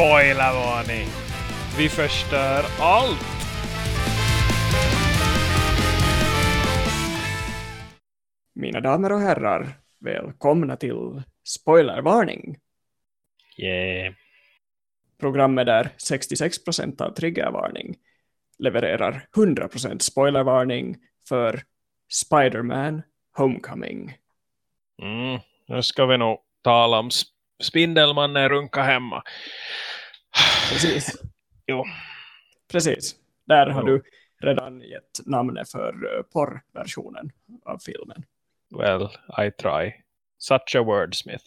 Spoilervarning! Vi förstör allt! Mina damer och herrar, välkomna till Spoilervarning. Yeah. Programmet där 66% av triggervarning levererar 100% spoilervarning för Spider-Man Homecoming. Mm. Nu ska vi nog tala om sp Spindelmannen runka hemma. Precis. jo. Precis. Där har Jo. du redan gett namnet för uh, porrversionen av filmen. Well, I try. Such a wordsmith.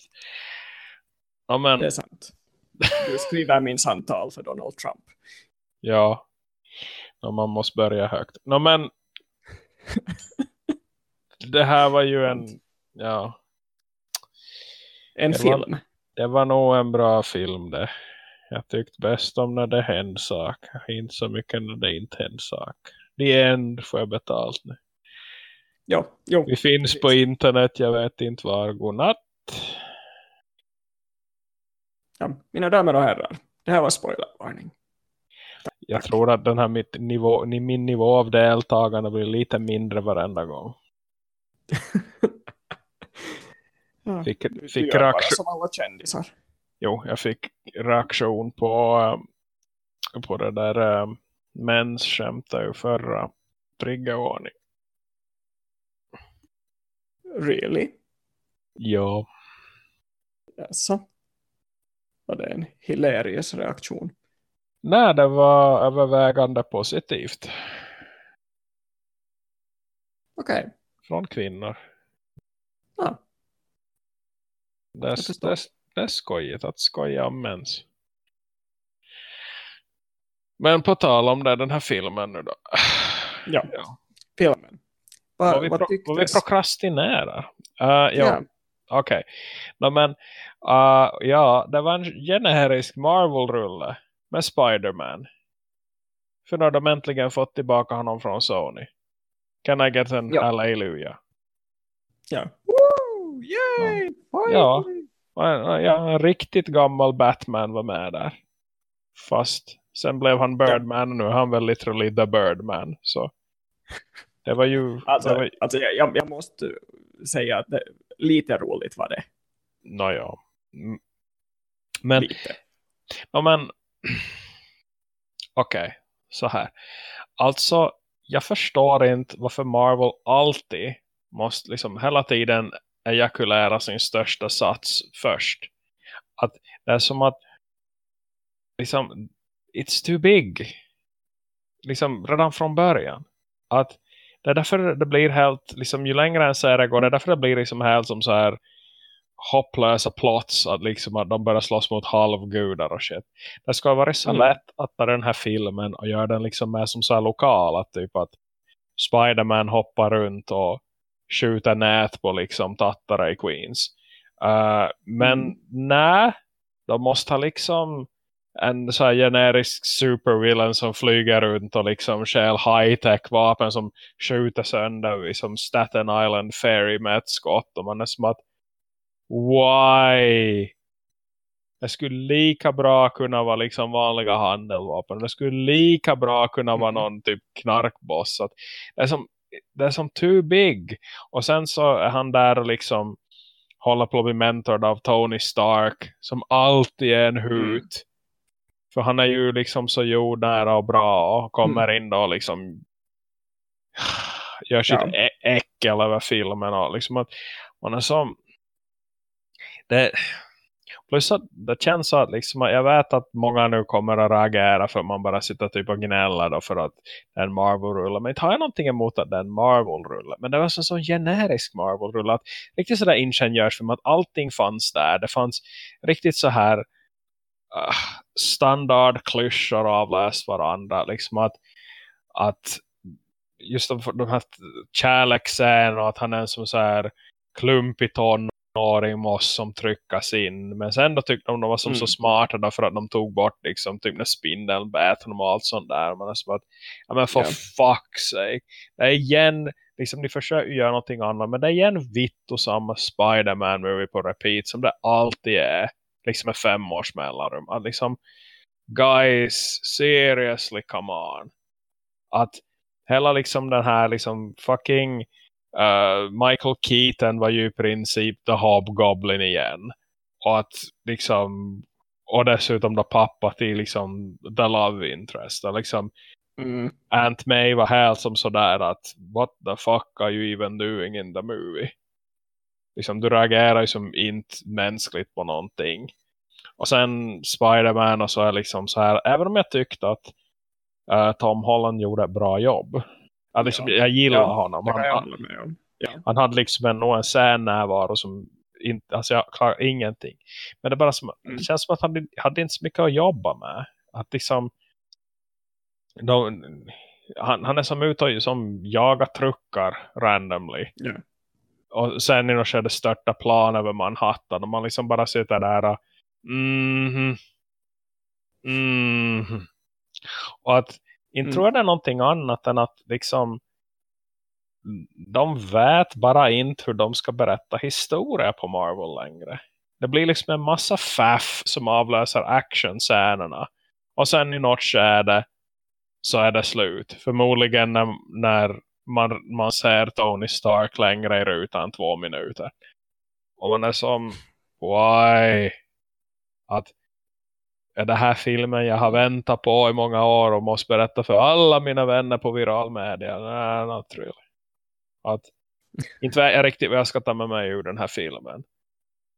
Ja, men, Det är sant. Du skriver min samtal för Donald Trump. ja. Ja, man måste börja högt. No, men det här var ju en ja, En Det var- film. det var nog en bra film det. Jag tyckte bäst om när det hände sak. Inte så mycket när det inte hände sak. The end får jag betalt nu. Jo, jo. Vi finns på internet, jag vet inte var. Godnatt. Ja, mina damer och herrar, det här var spoilervarning. Jag tror att den här mitt nivå, ni- min nivå av deltagande blir lite mindre varenda gång. Ja, Fick, du fick, gör bara reaktion, som alla kändisar. Jo, jag fick reaktion på, eh, på det där äh, mäns skämt i förra triggervarning. Really? Ja, Jaså? Var det en hilarious reaktion? nej det var övervägande positivt Okej. från kvinnor. Ja. Är- Jag förstår. Det, är- skojigt att skoja om mens. Men på tal om det, den här filmen nu då. Ja. Ja. Filmen. Va, Vad vi, vad pro, vi prokrastinerar. Uh, ja, okej. No, men, uh, ja, det var en generisk Marvel-rulle med Spider-Man. För nu har de äntligen fått tillbaka honom från Sony. Can I get an Ja. hallelujah? Ja. Woo! Yay! Ja. Ja, ja, en riktigt gammal Batman var med där. Fast sen blev han Birdman och nu är han väl literally the Birdman. Så det var ju... Alltså, var, alltså jag, jag- måste säga att det, lite roligt var det. Nåja. Men, Lite. ja, men okej, så här. Alltså, jag förstår inte varför Marvel alltid måste liksom hela tiden ejakulera sin största sats först. Att det är som att liksom, it's too big. Liksom redan från början. Att det är därför det blir helt, liksom ju längre en serie går, det är därför det blir liksom helt som så här hopplösa plots att liksom att de börjar slåss mot halvgudar och shit. Det ska vara så Mm. lätt att ta den här filmen och göra den liksom med som så här lokal att typ att Spider-Man hoppar runt och skjuter nät på liksom tattare i Queens. Uh, men Mm. nej, de måste ha liksom en så här generisk supervillain som flyger runt och liksom stjäl high-tech vapen som skjuter sönder liksom Staten Island Ferry med ett skott och man är som att why? Det skulle lika bra kunna vara liksom vanliga handelvapen. Det skulle lika bra kunna vara Mm. någon typ knarkboss. Att det, är som, det är som too big. Och sen så är han där och liksom håller på att bli mentorad av Tony Stark. Som alltid är en hut. För han är ju liksom så jordnära och bra. Och kommer in då liksom gör sitt Ja. äckel över filmen. Och liksom att man är som det, plus att det känns så att liksom, jag vet att många nu kommer att reagera för att man bara sitter typ och gnäller då för att det är en Marvel-rulle. Men inte har jag någonting emot att det är en Marvel-rulle. Men det var så, sån generisk Marvel-rulle att riktigt sådär ingenjörsfilm att allting fanns där. Det fanns riktigt så här uh, standard klyschor avläst varandra. Liksom att, att just de, de här kärleksscenerna och att han är en som så här klumpig tonåring måste som tryckas in. Men sen då tyckte de de var som Mm. så smarta då för att de tog bort liksom typ när spindeln bät honom och allt sånt där. Man är som att, ja men for Ja. fuck's sake. Det är igen, liksom de försöker göra någonting annat. Men det är igen vitt och samma Spider-Man movie på repeat som det alltid är. liksom med fem års mellanrum. Att liksom, guys, seriously, come on. Att hela liksom den här liksom fucking uh, Michael Keaton var ju i princip The Hobgoblin igen. Och att liksom och dessutom då pappa till liksom the love interest. Och liksom Mm. Aunt May var helt som sådär att what the fuck are you even doing in the movie? Liksom du reagerar ju som inte mänskligt på någonting. Och sen Spider-Man och så är liksom så här, även om jag tyckte att uh, Tom Holland gjorde ett bra jobb. Att liksom, Ja. Jag gillar Ja, honom. Han, jag han. Ja. han hade liksom en, en scenärvaro som inte, alltså jag klarar ingenting. Men det, bara som, Mm. det känns som att han hade- inte så mycket att jobba med. Att liksom de, han, han är som ute och som jagar truckar randomly. Ja. Och sen i något skede störta plan över Manhattan. Och man liksom bara sitter där och mhm. Mhm. Och att inte Mm. tror jag det är någonting annat än att liksom de vet bara inte hur de ska berätta historia på Marvel längre. Det blir liksom en massa faff som avlöser actionscenerna. Och sen i något skede så är det slut. Förmodligen när, när man, man ser Tony Stark längre i rutan två minuter. Och man är som, why? Att är det här filmen jag har väntat på i många år och måste berätta för alla mina vänner på viral media? Nej, not really. Att, inte jag riktigt vad jag ska ta med mig ur den här filmen.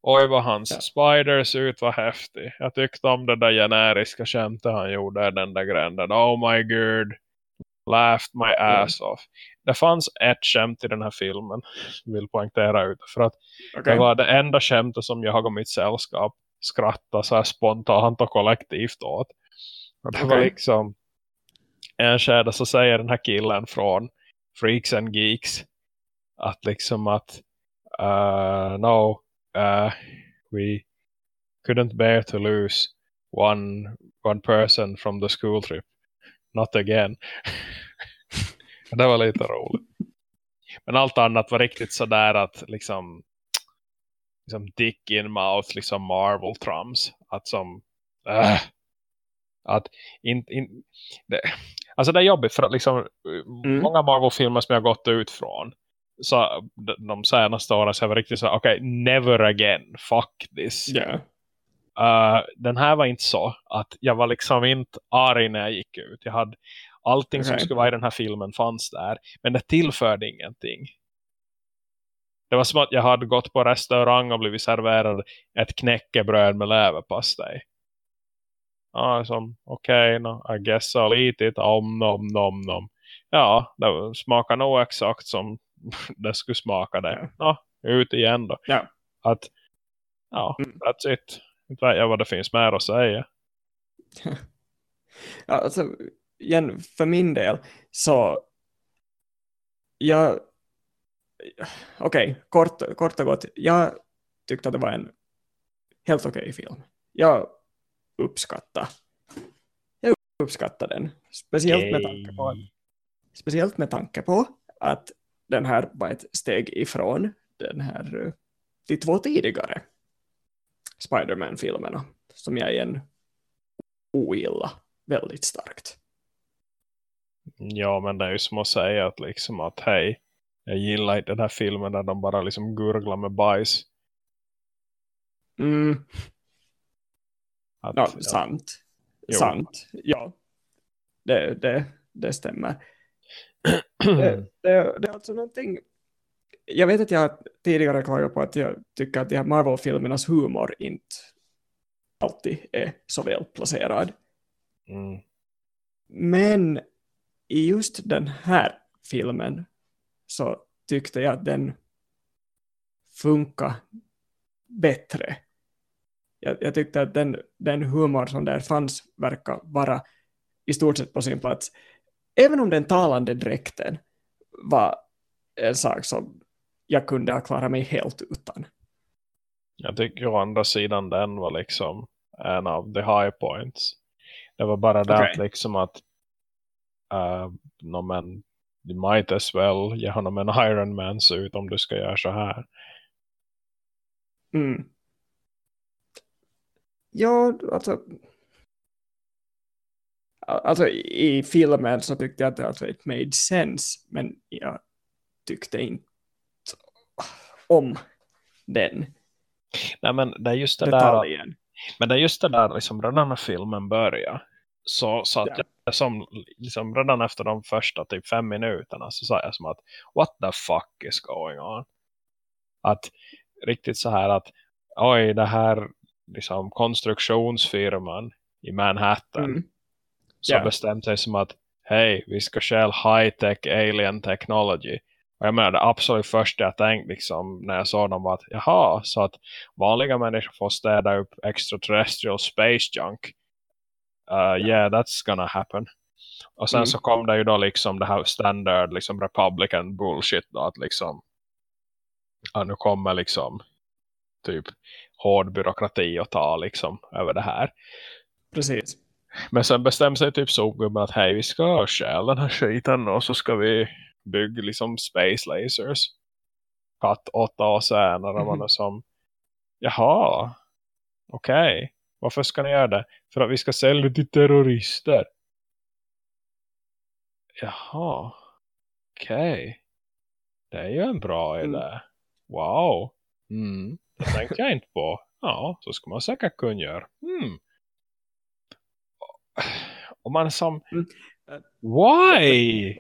Oj vad hans Ja. spiders ut var häftig. Jag tyckte om det där generiska skämtet han gjorde den där gränden. Oh my god. Laughed my ass off. Det fanns ett skämt i den här filmen. Vill poängtera ut. För att Okej. det var det enda skämtet som jag och mitt sällskap skrattade så spontant och kollektivt åt. Och det var Okej. liksom en skede så säger den här killen från Freaks and Geeks att liksom att uh, no uh, we couldn't bear to lose one one person from the school trip not again det var lite roligt men allt annat var riktigt sådär att liksom liksom dick in mouth liksom Marvel trums att som äh, att in, in, det, alltså det är jobbigt för att liksom Mm. många Marvel-filmer som jag gått ut från så de, senaste åren så jag varit riktigt så okej, never again, fuck this Ja. Uh, den här var inte så att jag var liksom inte arg när jag gick ut. Jag hade allting som Okej. skulle vara i den här filmen fanns där. Men det tillförde ingenting. Det var som att jag hade gått på restaurang och blivit serverad ett knäckebröd med leverpastej. Ja, som okej, no, I guess I'll eat it. Om, nom, nom, nom. Ja, det smakar nog exakt som det skulle smaka det. Ja, ut igen då. Ja. Att, ja, Mm. that's it. Inte vet jag vad det finns mer att säga. Ja, alltså, igen, för min del så jag okej, kort, kort och gott jag tyckte att det var en helt okej film. Jag uppskattar jag uppskattar den. Speciellt med tanke på speciellt med tanke på att den här var ett steg ifrån den här eh, de två tidigare Spider-Man-filmerna som jag igen ogillar väldigt starkt. Ja, men det är ju som att säga att liksom att hej, jag gillar inte den här filmen där de bara liksom gurglar med bajs. Mm, Att, ja, sant. Jo. Sant, ja. Det, det, det stämmer. det, det, det är alltså någonting... Jag vet att jag tidigare klagat på att jag tycker att de här Marvel-filmernas humor inte alltid är så väl placerad. mm, Men i just den här filmen så tyckte jag att den funkar bättre. Jag, jag tyckte att den, den humor som där fanns verkar vara i stort sett på sin plats. Även om den talande dräkten var en sak som jag kunde ha klarat mig helt utan. jag tycker å andra sidan den var liksom en av the high points. Det var bara det att liksom att uh, no, men du might as well ge honom en Iron Man ut om du ska göra så här. Mm. Ja, alltså alltså i filmen så tyckte jag att det alltså, it made sense men jag tyckte inte om den Nej, men det är just det detaljen. där men det är just det där liksom redan när filmen börjar så satt Ja. jag som liksom redan efter de första typ fem minuterna så sa jag som att what the fuck is going on att riktigt så här att oj det här liksom konstruktionsfirman i Manhattan Mm. som Ja. bestämt sig som att hej, vi ska skäl high-tech alien technology. Och jag menar, det absolut första jag tänkte liksom, när jag såg dem var att jaha, så att vanliga människor får städa upp extraterrestrial space junk. Uh, yeah, that's gonna happen. Och sen Mm. så kom det ju då liksom det här standard liksom republican bullshit då, att liksom ja, nu kommer liksom typ hård byråkrati att ta liksom över det här. Precis. Men sen bestämde sig typ sopgubben att hej vi ska stjäla den här skiten och så ska vi bygga liksom space lasers. Katt åtta år senare var Mhm. det som jaha okej varför ska ni göra det? För att vi ska sälja till terrorister. Jaha okej det är ju en bra Mm. idé. Wow. Mm. Det tänkte jag inte på. Ja, så ska man säkert kunna göra. Mm. Och man som Mm. Why?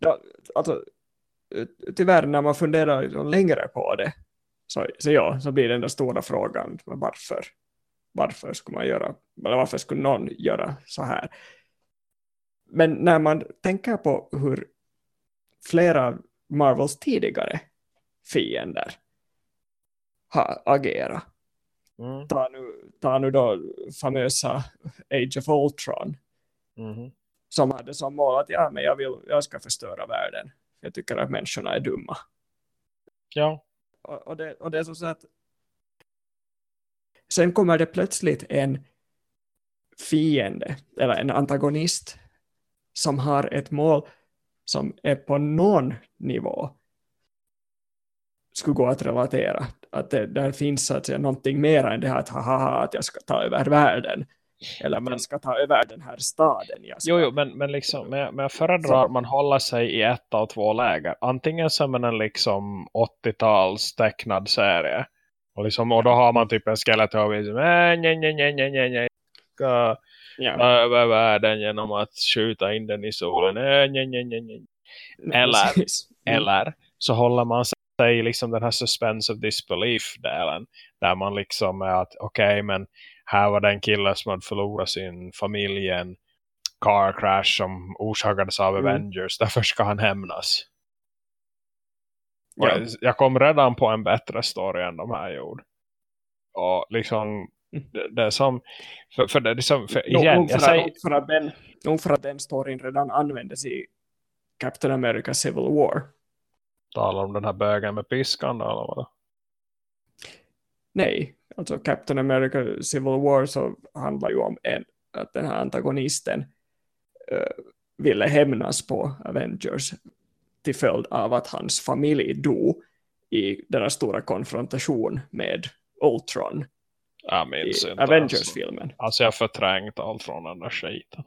Ja, alltså, tyvärr när man funderar längre på det så, så ja, så blir den där stora frågan varför? Varför skulle man göra, eller varför skulle någon göra så här? Men när man tänker på hur flera av Marvels tidigare fiender har agerat. Mm. Ta nu, ta nu då famösa Age of Ultron Mhm. som hade som mål att ja, men jag, vill, jag ska förstöra världen. Jag tycker att människorna är dumma. Ja. Och, och, det, och det är som så att sen kommer det plötsligt en fiende eller en antagonist som har ett mål som är på någon nivå skulle gå att relatera. Att det, där finns så att säga någonting mer än det här att haha, att jag ska ta över världen. Eller Men- jag ska ta över den här staden. Jag ska, Jo, jo men, men, liksom, men, jag- men jag föredrar att man håller sig i ett av två läger. Antingen som en liksom 80-tals tecknad serie. Och, liksom, och då har man typ en skeleton som liksom, äh, nej, nej, nej, nej, nej, nej. Ska ja, över världen genom att skjuta in den i solen. Äh, nej, nej, nej, nej. eller-. Mm. Eller så håller man sig i liksom den här suspense of disbelief-delen. Där man liksom är att okej men här var den kille som hade förlorat sin familj i en car crash som orsakades av Mm. Avengers. Därför ska han hämnas. Ja. jag- Jag kom redan på en bättre story än de här gjorde. Och liksom Mm. det, det är som för, för det är liksom, för, igen, nog för, jag säger, nog för att den, nog för att den storyn redan användes i Captain America Civil War. talar om den här bögen med piskan eller vad Nej, alltså Captain America Civil War så handlar ju om en, att den här antagonisten eh, ville hämnas på Avengers till följd av att hans familj dog i här stora konfrontation med Ultron Jag i minns alltså. Avengers-filmen. Alltså jag har förträngt allt från den där skiten.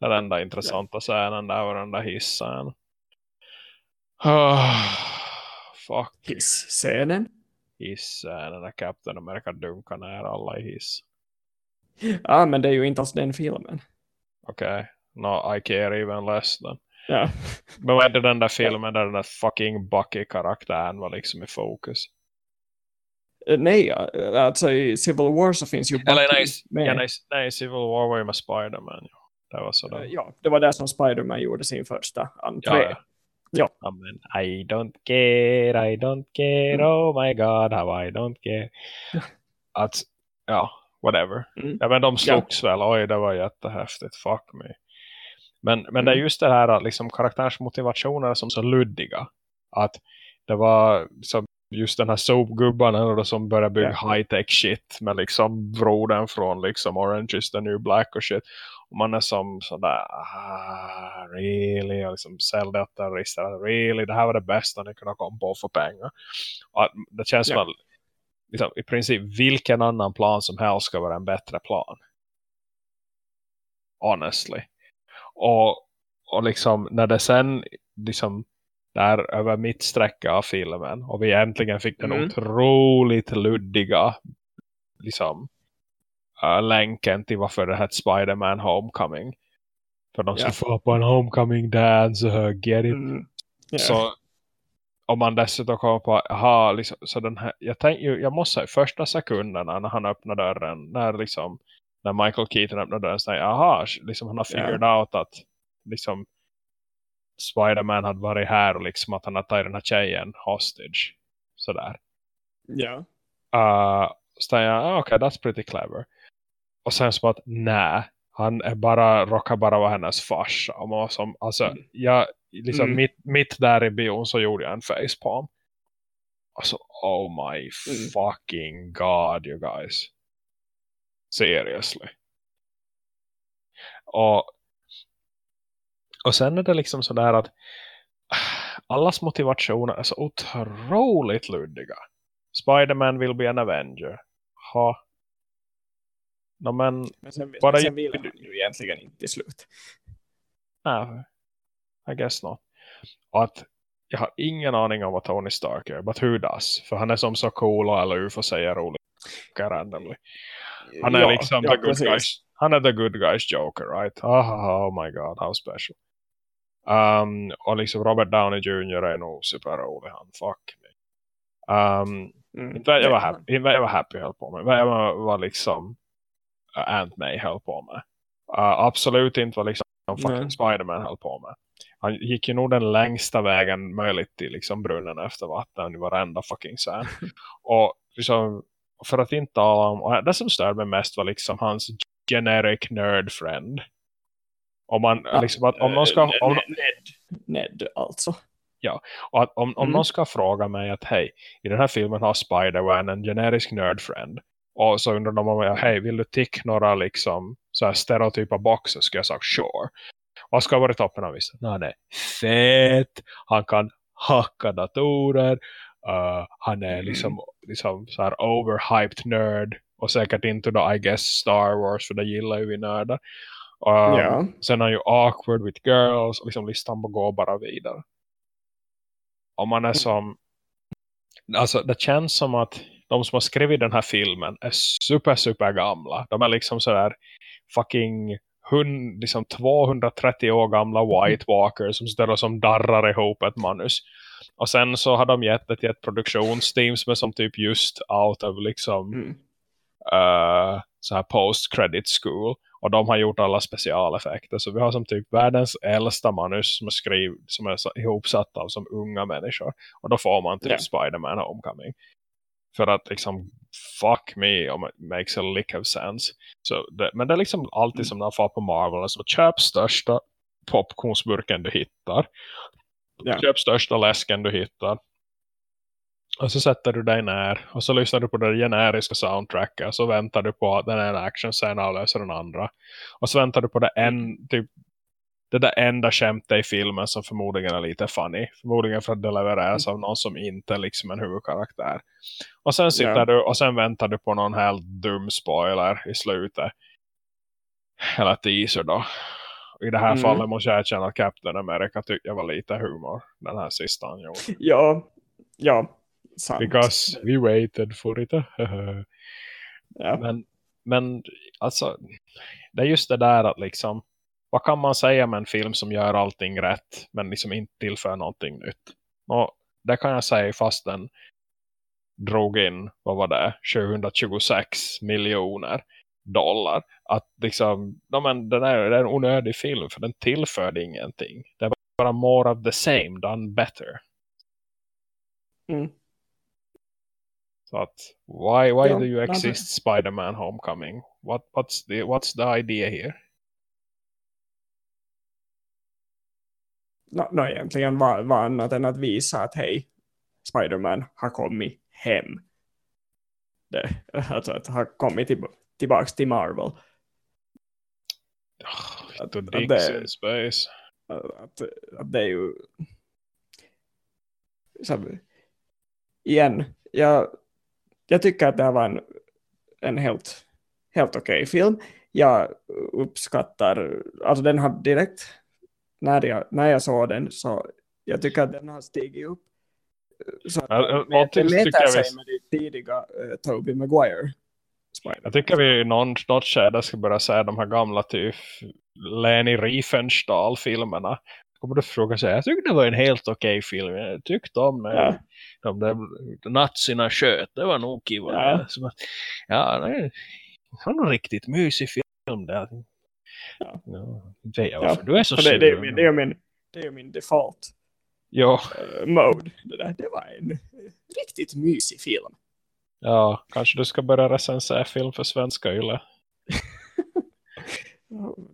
Den enda intressanta scenen där var den där hissen. Oh, fuck Hiss-scenen. Hissen när Captain America dunkar ner alla i hiss. Ja, men det är ju inte alls den filmen. Okej, no I care even less then. Ja. Men vad är det den där filmen där den där fucking Bucky-karaktären var liksom i fokus? Eh, Nej, eh, alltså i Civil War så finns ju Eller Bucky nej, med. ja, nej, nej, Civil War var ju med Spider-Man. Ja. Det var sådär. Eh, Ja, det var där som Spider-Man gjorde sin första entré. Ja, ja. Ja. Ja, men I don't care, I don't care, oh my god, how I don't care. Att, ja, whatever. Mm. Ja, men de slogs väl, oj det var jättehäftigt, fuck me. Men, men det är Mm. just det här att liksom karaktärsmotivationer är som så luddiga. Att det var som just den här soapgubbarna som började bygga Ja. high-tech shit med liksom brodern från liksom Orange is the new black och shit. Och man är som sådär, ah, really? Och liksom terrorister, really? Det här var det bästa ni kunde komma på för pengar. Och det känns som att liksom, i princip vilken annan plan som helst ska vara en bättre plan. Honestly. Och, och liksom när det sen liksom där över mitt sträcka av filmen och vi äntligen fick den mm. otroligt luddiga liksom uh, länken till varför det hette Spider-Man Homecoming. För de ska yeah. få på en Homecoming dance och get it. Mm. Yeah. Så om man dessutom kommer på aha, liksom, så den här, jag, tänk, jag måste säga första sekunderna när han öppnar dörren när liksom när Michael Keaton öppnar dörren så aha, liksom han har figured yeah. out att liksom Spiderman hade varit här och liksom att han har tagit den här tjejen hostage sådär. Ja. Uh, så jag, ah, okej, okay, that's pretty clever. Och sen så att, nej, han är bara, råkar bara vara hennes farsa. Och som, alltså, mm. jag, liksom mm. mitt, mitt där i bion så gjorde jag en facepalm. Alltså, oh my mm. fucking god, you guys. Seriously. Och, och sen är det liksom sådär att allas motivationer är så otroligt luddiga. Spiderman vill bli en Avenger. Ha. No, men, men sen, bara sen vill han ju egentligen inte i slut. Nej, I guess not. Och att jag har ingen aning om vad Tony Stark gör, but who does? För han är som så cool och eller får säga roligt randomly. Han är ja, liksom ja, the good guys. Han är the good guys joker, right? Oh, oh my god, how special. Um, och liksom Robert Downey Jr. är nog superrolig han. Fuck me. Um, mm. Inte jag var happy, inte jag var happy höll på med. Jag var, var liksom Ant May höll på med. Uh, absolut inte vad liksom fucking Spiderman höll på med. Han gick ju nog den längsta vägen möjligt till liksom brunnen efter vatten i varenda fucking scen. och liksom, för att inte tala om, det som störde mig mest var liksom hans generic nerd friend. Om man ja, liksom att om någon ska eh, om, Ned, Ned alltså. Ja, och att om, om mm. någon ska fråga mig att hej, i den här filmen har Spider-Man en generisk nerd friend. Och så undrar de om jag, hej, vill du tick några liksom så här stereotypa boxar? Ska jag säga, sure. Vad ska vara toppen av vissa? Nej, nej. Fett. Han kan hacka datorer. Uh, han är mm. liksom, liksom så här overhyped nerd. Och säkert inte då, I guess, Star Wars. För det gillar ju vi nördar. Um, ja. Sen är ju awkward with girls. Och liksom listan går bara vidare. Om man är mm. som... Alltså det känns som att de som har skrivit den här filmen är super super gamla. De är liksom sådär fucking hund, liksom 230 år gamla White Walkers som står och som darrar ihop ett manus. Och sen så har de gett det till ett produktionsteam som är som typ just out of liksom mm. uh, så här post-credit school. Och de har gjort alla specialeffekter. Så vi har som typ världens äldsta manus som är, skriv, som är ihopsatt av som unga människor. Och då får man typ yeah. Spider-Man Homecoming. För att liksom, fuck me om it makes a lick of sense. Så det, men det är liksom alltid mm. som när man får på Marvel. Alltså, köp största popcornsburken du hittar. Yeah. Köp största läsken du hittar. Och så sätter du dig ner. Och så lyssnar du på det generiska soundtracket. Och så väntar du på att den ena actionscenen avlöser den andra. Och så väntar du på det en, mm. typ det där enda skämtet i filmen som förmodligen är lite funny. Förmodligen för att det levereras av någon som inte är liksom en huvudkaraktär. Och sen sitter yeah. du och sen väntar du på någon helt dum spoiler i slutet. Eller teaser då. I det här mm. fallet måste jag erkänna att Captain America tyckte jag var lite humor. Den här sista han gjorde. Ja, ja. Sant. Because we waited for it. ja. Men, men alltså, det är just det där att liksom vad kan man säga med en film som gör allting rätt men liksom inte tillför någonting nytt? Och det kan jag säga fast den drog in, vad var det, 726 miljoner dollar. Att liksom, ja, men den är, det är en onödig film för den tillförde ingenting. Det är bara more of the same, done better. Mm. Så att, why, why ja, do you exist Spider-Man Homecoming? What, what's, the, what's the idea here? No, no, egentligen var, var annat än att visa att hej, Spiderman har kommit hem. Det, alltså att har kommit till, tillbaka till Marvel. Oh, att, att, det, space. Att, att det är ju så, igen, jag jag tycker att det här var en, en helt, helt okej okay film. Jag uppskattar, alltså den har direkt, när jag, när jag såg den så jag tycker att den har stigit upp. Så att Ja, tycker jag sig vi- med de tidiga uh, Tobey Maguire. Spider. Jag tycker vi i någon, något skede ska börja säga de här gamla typ Leni Riefenstahl-filmerna. Kommer du fråga sig, jag tyckte det var en helt okej film. Jag tyckte om när Ja. de där nazierna sköt. Det var nog kiva. Ja. Ja, det var nog riktigt mysig film där. Ja. Ja, inte vet jag Ja, varför. Du är så Och det, det, är sur. min, det, är min, det är min default Ja, uh, mode. Det, där, det var en eh, riktigt mysig film. ja, kanske du ska börja recensera film för svenska yle.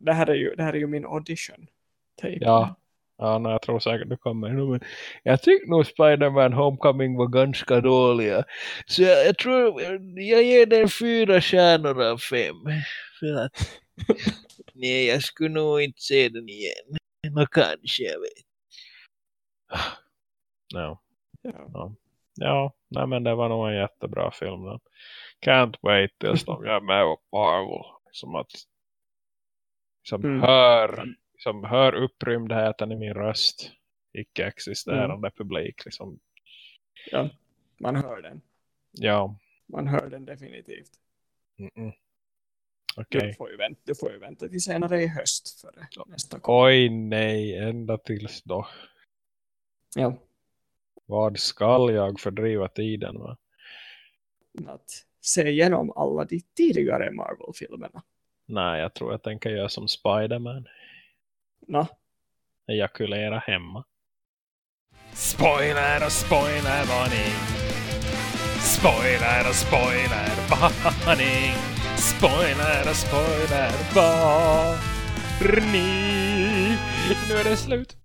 Det här är ju, det här är ju min audition. Tape. Ja, ja nej, jag tror säkert du kommer. Men jag tyckte nog Spider-Man Homecoming var ganska dåliga. Så jag, jag tror jag ger den fyra stjärnor av fem. För att, nej, jag skulle nog inte se den igen. Men kanske, jag vet. Ja, Ja. ja nej, men det var nog en jättebra film. Då. Can't wait tills de gör med på Marvel. Som att som Mm. hör som hör upprymdheten i min röst icke-existerande Mm. publik liksom. ja, man hör den. ja, Man hör den definitivt. mm -mm. Du, får ju vänta, du får ju vänta till senare i höst före nästa kom. oj nej, ända tills då Ja, vad skall jag fördriva tiden med? att se igenom alla de tidigare Marvel-filmerna. nej, jag tror jag tänker göra som Spider-Man Nå, ejakulera hemma spoiler och spoiler varning spoiler och spoiler varning spoiler och spoiler. Varning nu är det slut.